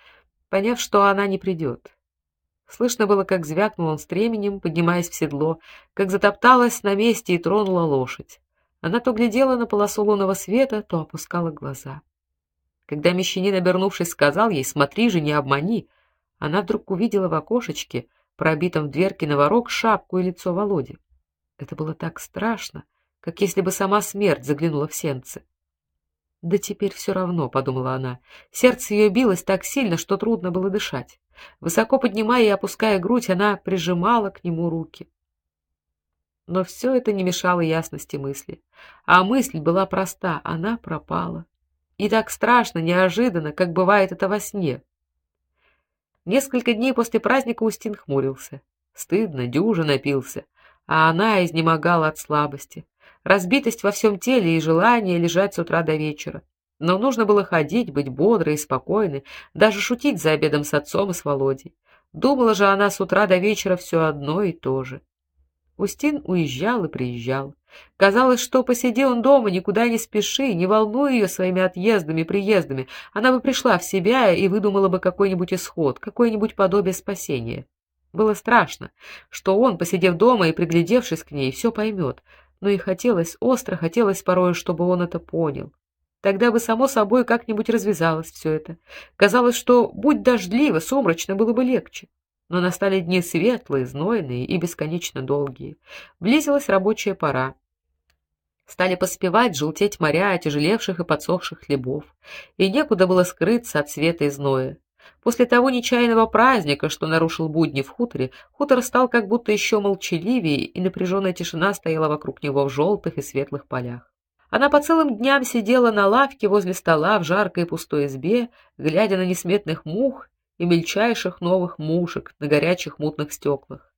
S1: поняв, что она не придет. Слышно было, как звякнул он стременем, поднимаясь в седло, как затопталась на месте и тронула лошадь. Она то глядела на полосу лунного света, то опускала глаза. Когда мещанин, обернувшись, сказал ей: "Смотри же, не обмани", она вдруг увидела в окошечке, пробитом в дверке на ворок, шапку и лицо Володи. Это было так страшно, как если бы сама смерть заглянула в сенцы. Да теперь все равно, подумала она. Сердце ее билось так сильно, что трудно было дышать. Высоко поднимая и опуская грудь, она прижимала к нему руки. Но все это не мешало ясности мысли. А мысль была проста, она пропала. И так страшно, неожиданно, как бывает это во сне. Несколько дней после праздника Устин хмурился. Стыдно, дюже напился, а она изнемогала от слабости. Разбитость во всем теле и желание лежать с утра до вечера. Но нужно было ходить, быть бодрой и спокойной, даже шутить за обедом с отцом и с Володей. Думала же она с утра до вечера все одно и то же. Устин уезжал и приезжал. Казалось, что посиди он дома, никуда не спеши, не волнуй ее своими отъездами и приездами, она бы пришла в себя и выдумала бы какой-нибудь исход, какое-нибудь подобие спасения. Было страшно, что он, посидев дома и приглядевшись к ней, все поймет, но и хотелось, остро хотелось порой, чтобы он это понял. Тогда бы само собой как-нибудь развязалось все это. Казалось, что будь дождливо, сумрачно было бы легче. Но настали дни светлые, знойные и бесконечно долгие. Близилась рабочая пора. Стали поспевать желтеть моря отяжелевших и подсохших хлебов, и некуда было скрыться от света и зноя. После того нечаянного праздника, что нарушил будни в хуторе, хутор стал как будто еще молчаливее, и напряженная тишина стояла вокруг него в желтых и светлых полях. Она по целым дням сидела на лавке возле стола в жаркой пустой избе, глядя на несметных мух и мельчайших новых мушек на горячих мутных стеклах.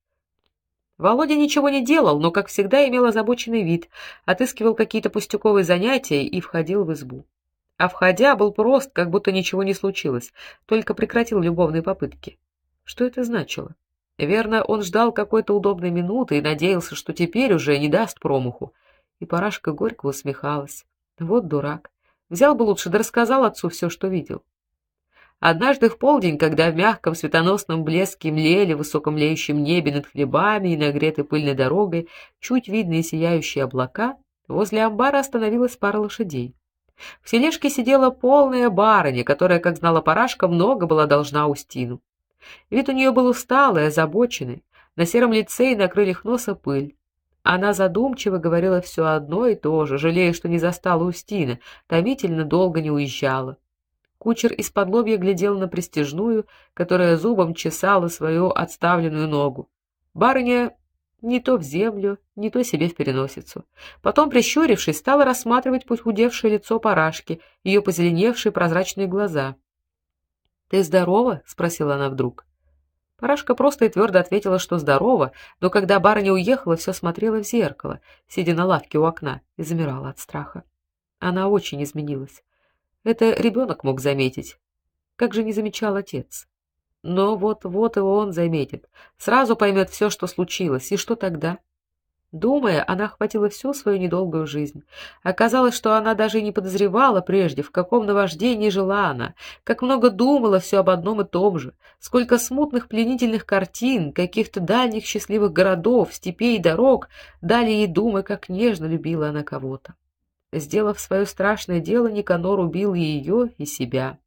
S1: Володя ничего не делал, но, как всегда, имел озабоченный вид, отыскивал какие-то пустяковые занятия и входил в избу. А входя, был прост, как будто ничего не случилось, только прекратил любовные попытки. Что это значило? Верно, он ждал какой-то удобной минуты и надеялся, что теперь уже не даст промаху. И Парашка горько усмехалась. Вот дурак. Взял бы лучше да рассказал отцу все, что видел. Однажды в полдень, когда в мягком светоносном блеске млели в высоком леющем небе над хлебами и нагретой пыльной дорогой чуть видные сияющие облака, возле амбара остановилась пара лошадей. В тележке сидела полная барыня, которая, как знала Парашка, много была должна Устину. Вид у нее был усталый, озабоченный, на сером лице и на крыльях носа пыль. Она задумчиво говорила все одно и то же, жалея, что не застала Устина, томительно долго не уезжала. Кучер из-под лобья глядел на престижную, которая зубом чесала свою отставленную ногу. Барыня не то в землю, не то себе в переносицу. Потом, прищурившись, стала рассматривать похудевшее лицо Парашки, ее позеленевшие прозрачные глаза. "Ты здорова?" спросила она вдруг. Парашка просто и твердо ответила, что здорова, но когда барыня уехала, все смотрела в зеркало, сидя на лавке у окна, и замирала от страха. Она очень изменилась. Это ребенок мог заметить. Как же не замечал отец? Но вот-вот и он заметит. Сразу поймет все, что случилось, и что тогда? Думая, она охватила всю свою недолгую жизнь. Оказалось, что она даже не подозревала прежде, в каком наваждении жила она, как много думала все об одном и том же, сколько смутных пленительных картин, каких-то дальних счастливых городов, степей и дорог дали ей думы, как нежно любила она кого-то. Сделав свое страшное дело, Никанор убил и ее, и себя.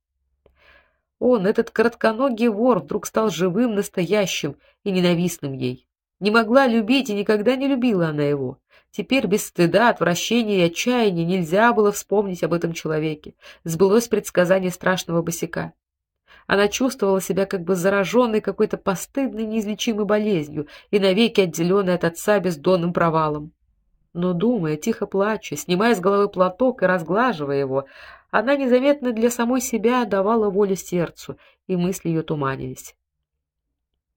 S1: Он, этот коротконогий вор, вдруг стал живым, настоящим и ненавистным ей. Не могла любить и никогда не любила она его. Теперь без стыда, отвращения и отчаяния нельзя было вспомнить об этом человеке. Сбылось предсказание страшного босяка. Она чувствовала себя как бы зараженной какой-то постыдной неизлечимой болезнью и навеки отделенной от отца бездонным провалом. Но думая, тихо плача, снимая с головы платок и разглаживая его, она незаметно для самой себя давала волю сердцу, и мысли ее туманились.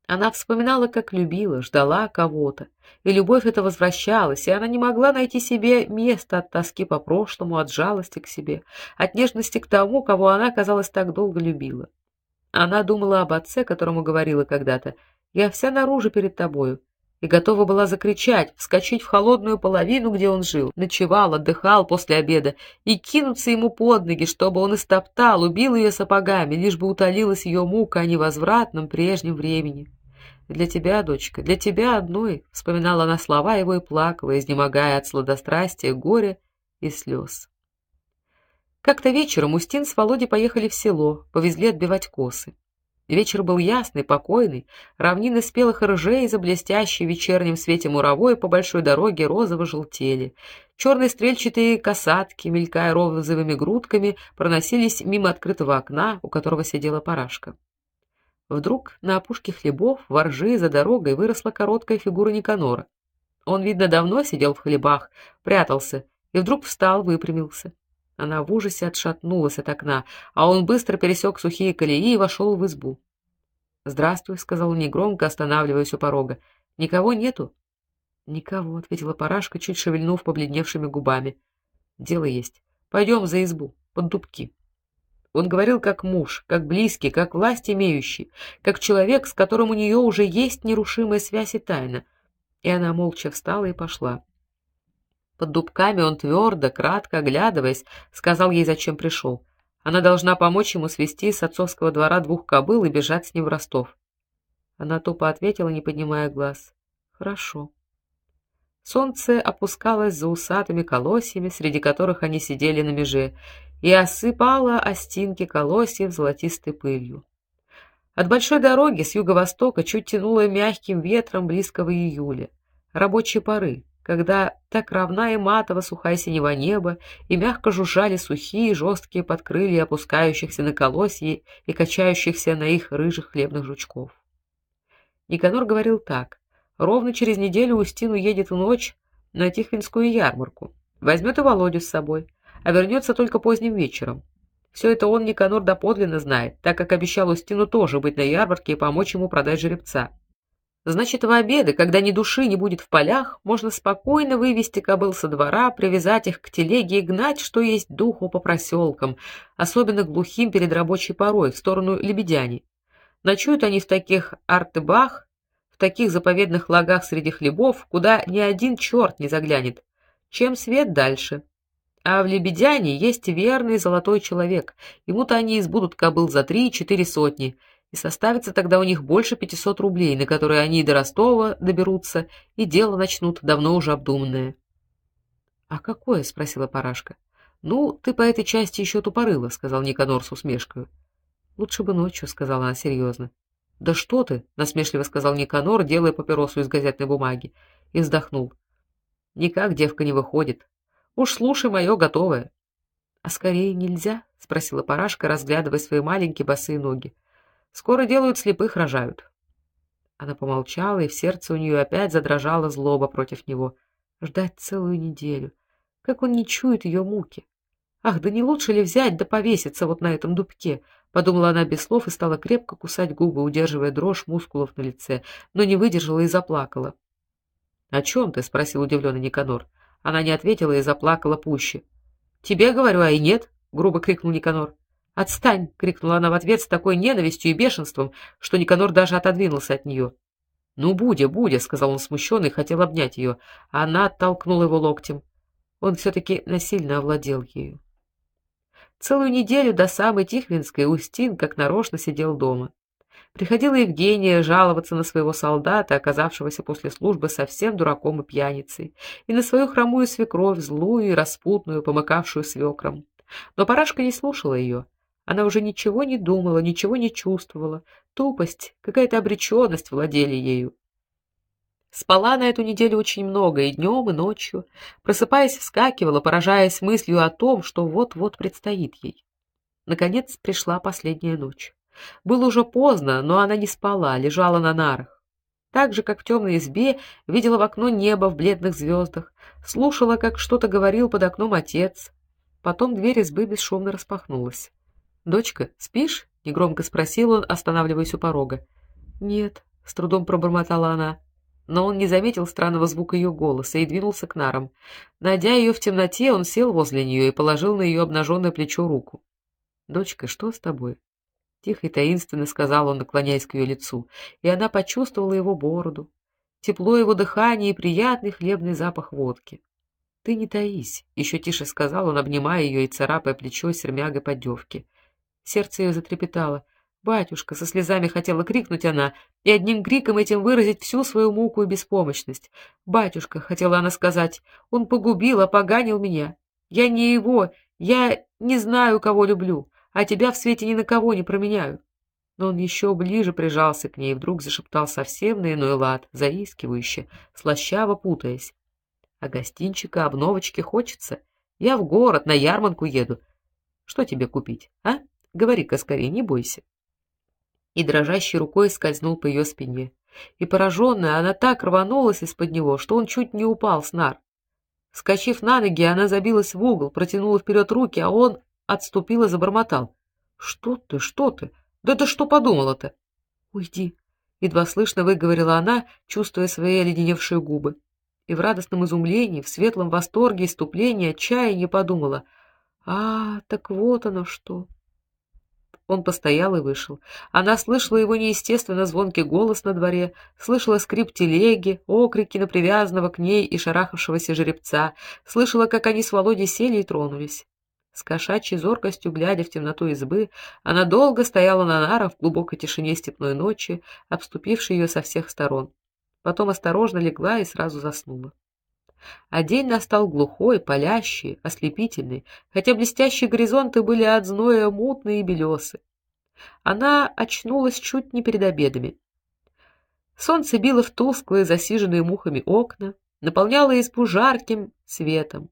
S1: Она вспоминала, как любила, ждала кого-то, и любовь эта возвращалась, и она не могла найти себе места от тоски по прошлому, от жалости к себе, от нежности к тому, кого она, казалось, так долго любила. Она думала об отце, которому говорила когда-то: "Я вся наружу перед тобою", и готова была закричать, вскочить в холодную половину, где он жил, ночевал, отдыхал после обеда, и кинуться ему под ноги, чтобы он истоптал, убил ее сапогами, лишь бы утолилась ее мука о невозвратном прежнем времени. Для тебя, дочка, для тебя одной, вспоминала она слова его и плакала, изнемогая от сладострастия, горя и слез. Как-то вечером Устин с Володей поехали в село, повезли отбивать косы. Вечер был ясный, покойный, равнины спелых ржей за блестящей в вечернем свете муровой по большой дороге розово желтели. Черные стрельчатые касатки, мелькая розовыми грудками, проносились мимо открытого окна, у которого сидела парашка. Вдруг на опушке хлебов, воржи за дорогой выросла короткая фигура Никанора. Он, видно, давно сидел в хлебах, прятался, и вдруг встал, выпрямился. Она в ужасе отшатнулась от окна, а он быстро пересек сухие колеи и вошел в избу. "Здравствуй", сказал он негромко, останавливаясь у порога. "Никого нету?" "Никого", ответила Парашка, чуть шевельнув побледневшими губами. "Дело есть. Пойдем за избу, под дубки". Он говорил как муж, как близкий, как власть имеющий, как человек, с которым у нее уже есть нерушимая связь и тайна. И она молча встала и пошла. Под дубками он твердо, кратко оглядываясь, сказал ей, зачем пришел. Она должна помочь ему свести с отцовского двора двух кобыл и бежать с ним в Ростов. Она тупо ответила, не поднимая глаз: "Хорошо". Солнце опускалось за усатыми колосьями, среди которых они сидели на меже, и осыпало остинки колосьев золотистой пылью. От большой дороги с юго-востока чуть тянуло мягким ветром близкого июля, рабочей поры, когда так равна и матово сухая синева неба, и мягко жужжали сухие жесткие подкрылья опускающихся на колосья и качающихся на их рыжих хлебных жучков. Никанор говорил так: ровно через неделю Устин уедет в ночь на Тихвинскую ярмарку, возьмет и Володю с собой а вернется только поздним вечером. Все это он Никанор доподлинно знает, так как обещал Устину тоже быть на ярмарке и помочь ему продать жеребца. Значит, в обеды, когда ни души не будет в полях, можно спокойно вывести кобыл со двора, привязать их к телеге и гнать, что есть духу по проселкам, особенно глухим перед рабочей порой, в сторону Лебедяни. Ночуют они в таких артыбах, в таких заповедных лагах среди хлебов, куда ни один черт не заглянет. Чем свет дальше? А в Лебедяне есть верный золотой человек. Ему-то они избудут кобыл за три-четыре сотни, и составится тогда у них больше пятисот рублей, на которые они до Ростова доберутся, и дело начнут давно уже обдуманное. А какое, спросила Парашка. Ну, ты по этой части еще тупорыла, сказал Никанор с усмешкой. Лучше бы ночью, сказала она серьезно. Да что ты, насмешливо сказал Никанор, делая папиросу из газетной бумаги, и вздохнул. Никак девка не выходит. Уж слушай моё готовое. А скорее нельзя? спросила Парашка, разглядывая свои маленькие босые ноги. Скоро делают слепых рожают. Она помолчала, и в сердце у нее опять задрожала злоба против него. Ждать целую неделю. Как он не чует ее муки. Ах, да не лучше ли взять да повеситься вот на этом дубке? подумала она без слов и стала крепко кусать губы, удерживая дрожь мускулов на лице, но не выдержала и заплакала. "О чем ты?" спросил удивленный Никанор. Она не ответила и заплакала пуще. "Тебе говорю, а и нет", грубо крикнул Никанор. "Отстань", крикнула она в ответ с такой ненавистью и бешенством, что Никанор даже отодвинулся от нее. "Ну, Будя, Будя", сказал он смущенно и хотел обнять ее, а она оттолкнула его локтем. Он все таки насильно овладел ею. Целую неделю до самой Тихвинской Устин как нарочно сидел дома. Приходила Евгения жаловаться на своего солдата, оказавшегося после службы совсем дураком и пьяницей, и на свою хромую свекровь, злую и распутную, помыкавшую свекром. Но Парашка не слушала ее. Она уже ничего не думала, ничего не чувствовала. Тупость, какая-то обреченность владели ею. Спала на эту неделю очень много и днем, и ночью, просыпаясь, вскакивала, поражаясь мыслью о том, что вот-вот предстоит ей. Наконец пришла последняя ночь. Было уже поздно, но она не спала, лежала на нарах. Так же, как в темной избе, видела в окно небо в бледных звездах, слушала, как что-то говорил под окном отец. Потом дверь избы бесшумно распахнулась. "Дочка, спишь?" негромко спросил он, останавливаясь у порога. "Нет", с трудом пробормотала она. Но он не заметил странного звука ее голоса и двинулся к нарам. Найдя ее в темноте, он сел возле нее и положил на ее обнаженное плечо руку. "Дочка, что с тобой?" тихо и таинственно сказал он, наклоняясь к ее лицу, и она почувствовала его бороду, тепло его дыхания и приятный хлебный запах водки. Ты не таись, еще тише сказал он, обнимая ее и царапая плечо сермягой поддевки. Сердце ее затрепетало. Батюшка, со слезами хотела крикнуть она, и одним криком этим выразить всю свою муку и беспомощность. Батюшка, хотела она сказать, он погубил, опоганил меня. Я не его, я не знаю, кого люблю а тебя в свете ни на кого не променяю. Но он еще ближе прижался к ней и вдруг зашептал совсем на иной лад, заискивающе, слащаво путаясь. А гостинчика, обновочки хочется. Я в город на ярмарку еду. Что тебе купить, а? Говори-ка скорее, не бойся. И дрожащей рукой скользнул по ее спине. И пораженная, она так рванулась из-под него, что он чуть не упал с нар. Скочив на ноги, она забилась в угол, протянула вперед руки, а он отступил и забормотал: "Что ты, что ты? Да ты что подумала-то?" "Уйди", едва слышно выговорила она, чувствуя свои оледеневшие губы. И в радостном изумлении, в светлом восторге, иступлении, отчаянии подумала: "А, так вот оно что". Он постоял и вышел. Она слышала его неестественно звонкий голос на дворе, слышала скрип телеги, окрики на привязанного к ней и шарахавшегося жеребца, слышала, как они с Володей сели и тронулись. С кошачьей зоркостью глядя в темноту избы, она долго стояла на нарах в глубокой тишине степной ночи, обступившей ее со всех сторон. Потом осторожно легла и сразу заснула. А день настал глухой, палящий, ослепительный, хотя блестящие горизонты были от зноя мутные и белесы. Она очнулась чуть не перед обедами. Солнце било в тусклые, засиженные мухами окна, наполняло избу жарким светом.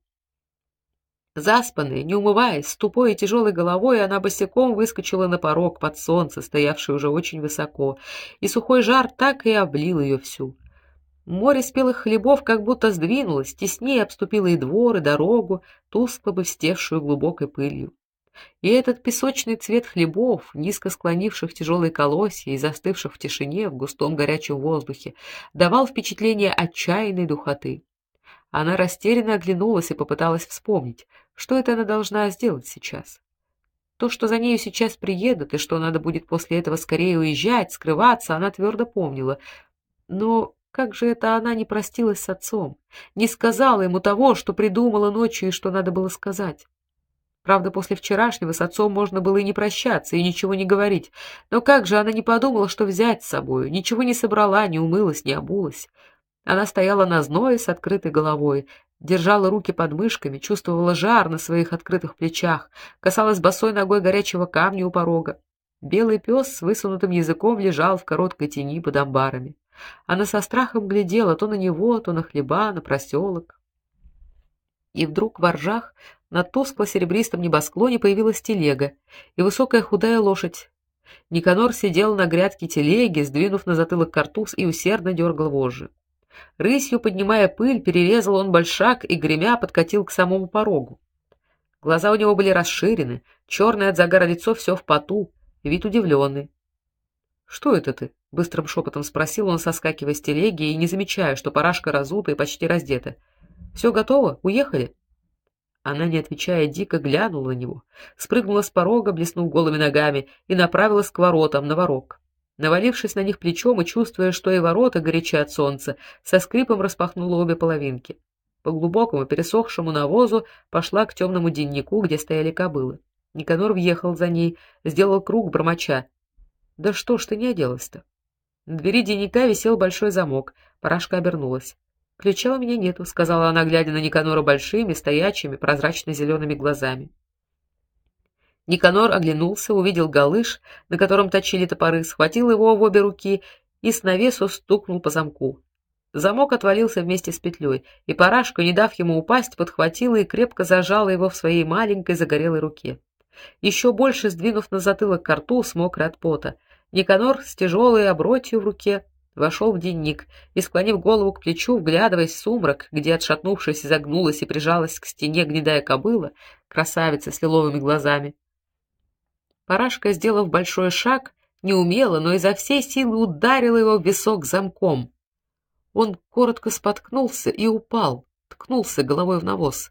S1: Заспанная, не умываясь, с тупой и тяжелой головой, она босиком выскочила на порог под солнце, стоявшее уже очень высоко, и сухой жар так и облил ее всю. Море спелых хлебов как будто сдвинулось, теснее обступило и двор, и дорогу, тускло блестевшую глубокой пылью. И этот песочный цвет хлебов, низко склонивших тяжелые колосья и застывших в тишине в густом горячем воздухе, давал впечатление отчаянной духоты. Она растерянно оглянулась и попыталась вспомнить, что это она должна сделать сейчас? То, что за нею сейчас приедут и что надо будет после этого скорее уезжать, скрываться, она твердо помнила. Но как же это она не простилась с отцом, не сказала ему того, что придумала ночью и что надо было сказать? Правда, после вчерашнего с отцом можно было и не прощаться, и ничего не говорить. Но как же она не подумала, что взять с собой? Ничего не собрала, не умылась, не обулась. Она стояла на зное с открытой головой, держала руки под мышками, чувствовала жар на своих открытых плечах, касалась босой ногой горячего камня у порога. Белый пес с высунутым языком лежал в короткой тени под амбарами. Она со страхом глядела то на него, то на хлеба, на проселок. И вдруг в ржах на тускло-серебристом небосклоне появилась телега и высокая худая лошадь. Никанор сидел на грядке телеги, сдвинув на затылок картуз и усердно дергал вожжи. Рысью поднимая пыль, перерезал он большак и гремя подкатил к самому порогу. Глаза у него были расширены, черное от загара лицо все в поту, вид удивленный. Что это ты? Быстрым шепотом спросил он, соскакивая с телеги и не замечая, что парашка разута и почти раздета. «Все готово? Уехали?» Она, не отвечая, дико глянула на него, спрыгнула с порога, блеснув голыми ногами, и направилась к воротам на ворот. Навалившись на них плечом и чувствуя, что и ворота горячи от солнца, со скрипом распахнула обе половинки. По глубокому пересохшему навозу пошла к темному деннику, где стояли кобылы. Никанор въехал за ней, сделал круг бормоча: "Да что ж ты не оделась-то?" На двери денника висел большой замок. Парашка обернулась. "Ключа у меня нету", сказала она, глядя на Никанора большими, стоячими, прозрачно зелеными глазами. Никанор оглянулся, увидел галыш, на котором точили топоры, схватил его в обе руки и с навесу стукнул по замку. Замок отвалился вместе с петлей, и Парашка, не дав ему упасть, подхватила и крепко зажала его в своей маленькой загорелой руке. Еще больше сдвинув на затылок к рту, смог от пота, Никанор с тяжелой обротью в руке вошел в денник и, склонив голову к плечу, вглядываясь в сумрак, где, отшатнувшись, загнулась и прижалась к стене гнедая кобыла, красавица с лиловыми глазами, Парашка, сделав большой шаг, неумело, но изо всей силы ударила его в висок замком. Он коротко споткнулся и упал, ткнулся головой в навоз.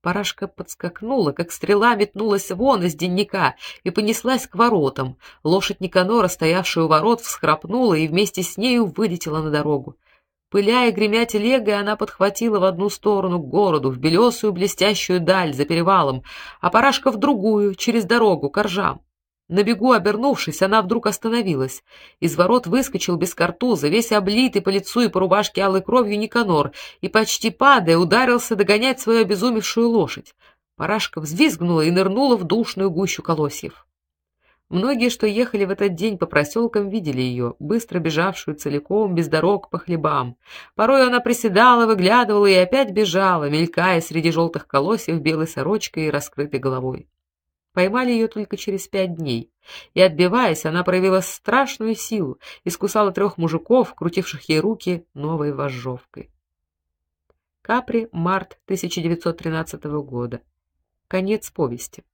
S1: Парашка подскакнула, как стрела метнулась вон из денника и понеслась к воротам. Лошадь Никанора, стоявшая у ворот, всхрапнула и вместе с нею вылетела на дорогу. Пыля и гремя телегой, она подхватила в одну сторону к городу, в белесую блестящую даль за перевалом, а Парашка в другую, через дорогу, к ржам. На бегу обернувшись, она вдруг остановилась. Из ворот выскочил без картуза, весь облитый по лицу и по рубашке алой кровью Никанор, и почти падая, ударился догонять свою обезумевшую лошадь. Парашка взвизгнула и нырнула в душную гущу колосьев. Многие, что ехали в этот день по проселкам, видели ее, быстро бежавшую целиком, без дорог по хлебам. Порой она приседала, выглядывала и опять бежала, мелькая среди желтых колосьев белой сорочкой и раскрытой головой. Поймали ее только через пять дней, и отбиваясь, она проявила страшную силу, искусала трех мужиков, крутивших ей руки новой вожжовкой. Капри, март 1913 года. Конец повести.